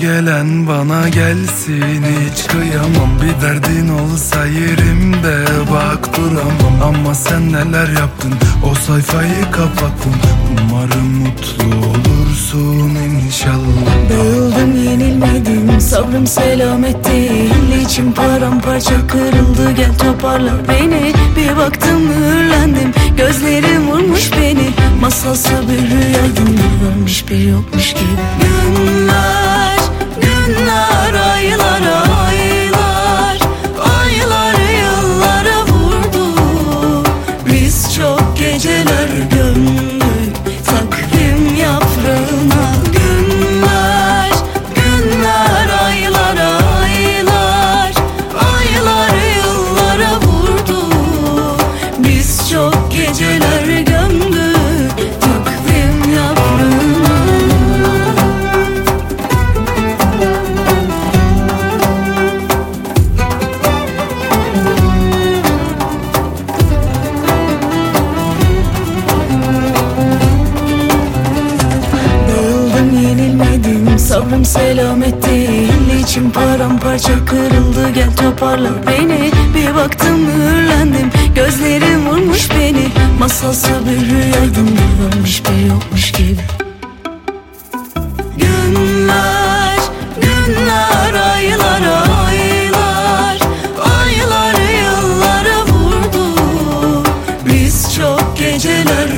gelen bana gelsin. Hiç kıyamam Bir derdin olsa yerimde bak duramam. Ama sen neler yaptın o sayfayı kapattın. Umarım mutlu olursun inşallah. Dağıldım yenilmedim sabrım selamet değil İçim paramparça kırıldı gel toparla beni. Bir baktım mühürlendim gözlerim vurmuş beni. Masalsı bir rüyaydım görmüş bir yokmuş gibi sabrım selamet değil İçim paramparça kırıldı. Gel toparla beni Bir baktım mühürlendim gözlerim vurmuş beni Masalsı bir rüyaydım. Görmüş bir yokmuş gibi. Günler, günler aylar aylar Aylar yıllara vurdu. Biz çok geceler